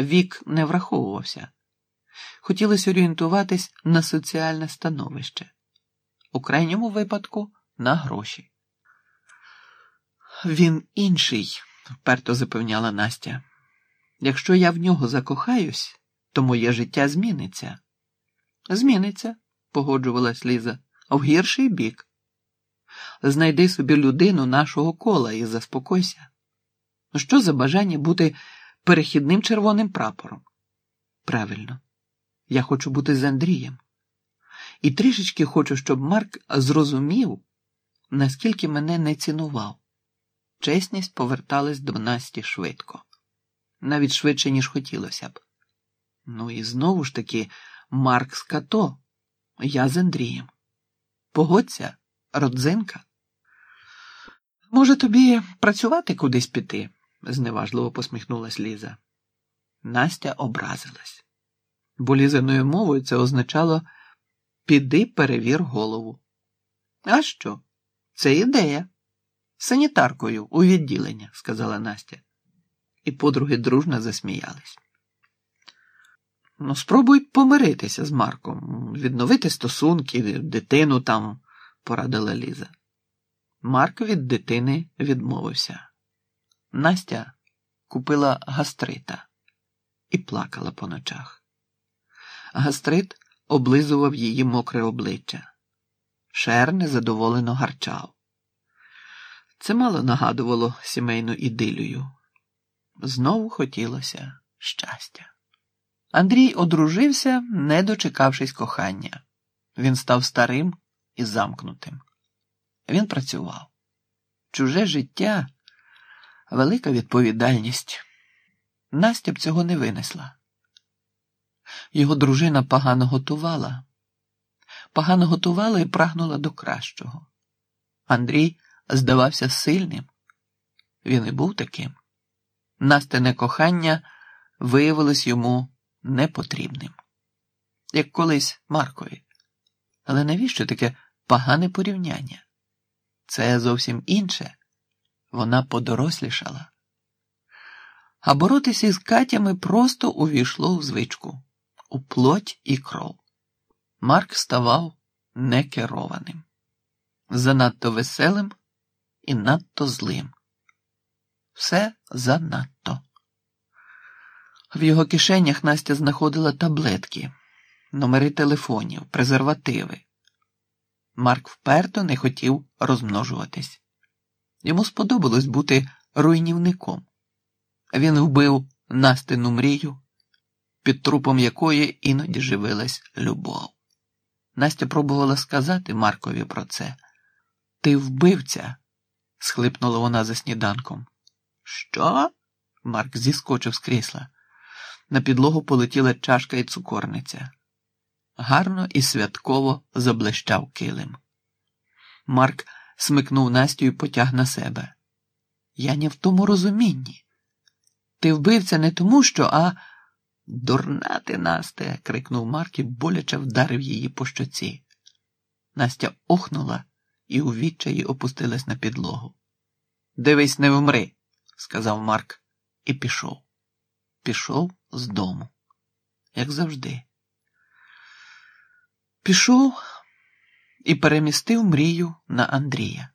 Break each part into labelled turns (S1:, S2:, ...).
S1: Вік не враховувався. Хотілося орієнтуватись на соціальне становище, у крайньому випадку на гроші. Він інший, вперто запевняла Настя. Якщо я в нього закохаюсь, то моє життя зміниться. Зміниться, погоджувалась Ліза, в гірший бік. Знайди собі людину нашого кола і заспокойся. Що за бажання бути перехідним червоним прапором? Правильно, я хочу бути з Андрієм. І трішечки хочу, щоб Марк зрозумів, наскільки мене не цінував. Чесність поверталась до Насті швидко, навіть швидше, ніж хотілося б. Ну і знову ж таки, Марк з като, я з Андрієм. Погодься, родзинка. Може, тобі працювати кудись піти? Зневажливо посміхнулась Ліза. Настя образилась, бо лізаною мовою це означало піди перевір голову. А що? Це ідея. Санітаркою у відділення, сказала Настя. І подруги дружно засміялись. Ну, спробуй помиритися з Марком, відновити стосунки, дитину там, порадила Ліза. Марк від дитини відмовився. Настя купила гастрита і плакала по ночах. Гастрит облизував її мокре обличчя. Шер незадоволено гарчав. Це мало нагадувало сімейну ідилію. Знову хотілося щастя. Андрій одружився, не дочекавшись кохання. Він став старим і замкнутим. Він працював. Чуже життя велика відповідальність. Настя б цього не винесла. Його дружина погано готувала, погано готувала і прагнула до кращого. Андрій здавався сильним. Він і був таким. Настине кохання виявилось йому непотрібним, як колись Маркові. Але навіщо таке погане порівняння? Це зовсім інше. Вона подорослішала. А боротися із Катями просто увійшло в звичку, у плоть і кров. Марк ставав некерованим, занадто веселим і надто злим. Все занадто. В його кишенях Настя знаходила таблетки, номери телефонів, презервативи. Марк вперто не хотів розмножуватись. Йому сподобалось бути руйнівником. Він вбив Настину мрію, під трупом якої іноді живилась любов. Настя пробувала сказати Маркові про це. Ти вбивця, схлипнула вона за сніданком. Що? Марк зіскочив з крісла. На підлогу полетіла чашка і цукорниця. Гарно і святково заблищав килим. Марк смикнув Настю і потяг на себе. Я не в тому розумінні. Ти вбивця не тому, що, а. Дурна ти, Насте. крикнув Марк і боляче вдарив її по щоці. Настя охнула і у відчаї опустилась на підлогу. Дивись, не вмри, сказав Марк і пішов. Пішов з дому, як завжди. Пішов і перемістив мрію на Андрія,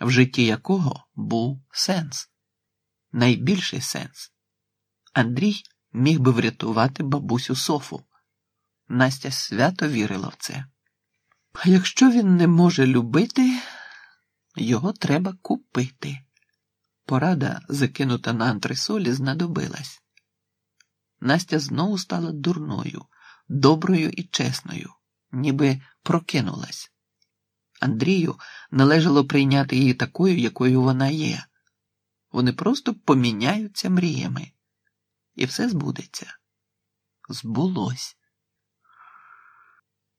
S1: в житті якого був сенс, найбільший сенс. Андрій міг би врятувати бабусю Софу. Настя свято вірила в це. А якщо він не може любити, його треба купити. Порада, закинута на антресолі, знадобилась. Настя знову стала дурною, доброю і чесною ніби прокинулась. Андрію належало прийняти її такою, якою вона є. Вони просто поміняються мріями, і все збудеться. Збулось.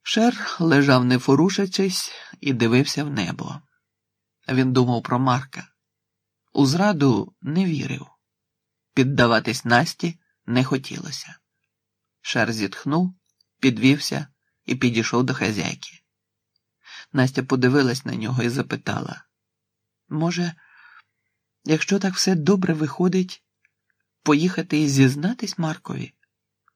S1: Шер лежав, не порушачись, і дивився в небо. Він думав про Марка. У зраду не вірив. Піддаватись Насті не хотілося. Шер зітхнув, підвівся і підійшов до хазяйки. Настя подивилась на нього і запитала: Може, якщо так все добре виходить, поїхати і зізнатись Маркові?